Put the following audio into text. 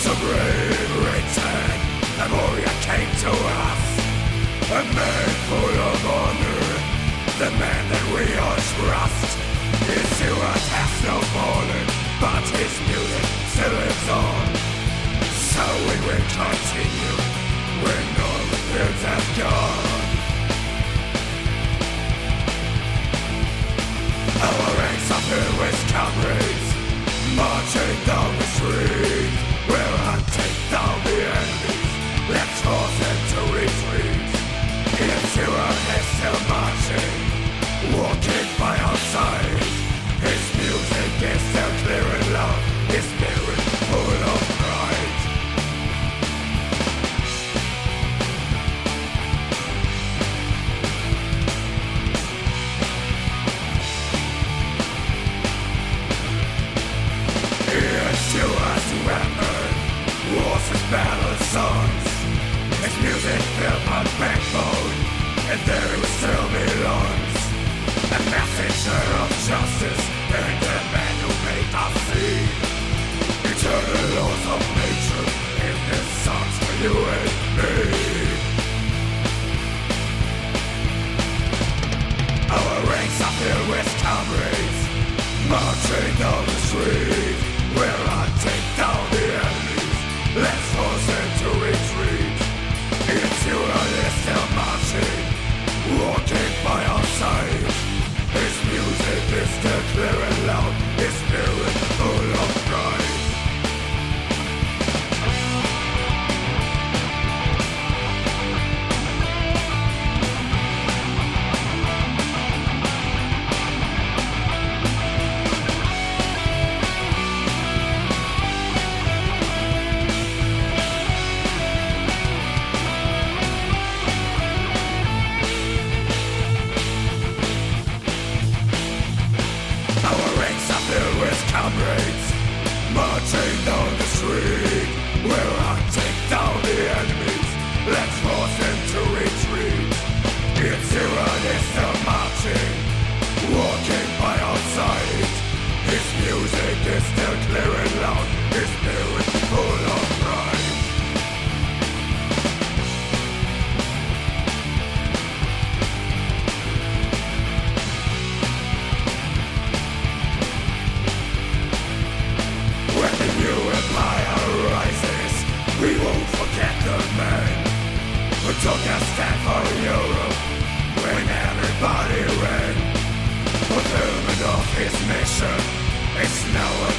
supreme return. Memoria came to us A man full of honor. The man that we all trust His Zeus has now fallen But his music still lives on. So we will continue. His music filled my backbone And there it still belongs. A messenger of justice And the man who made us see Eternal laws of nature In the songs for you and me. Our ranks are filled with comrades Marching down the street We're hunting down is still clear and loud His spirit full of pride When the new empire rises, we won't forget the men who took a stand for Europe when everybody ran. Fulfillment of his mission is now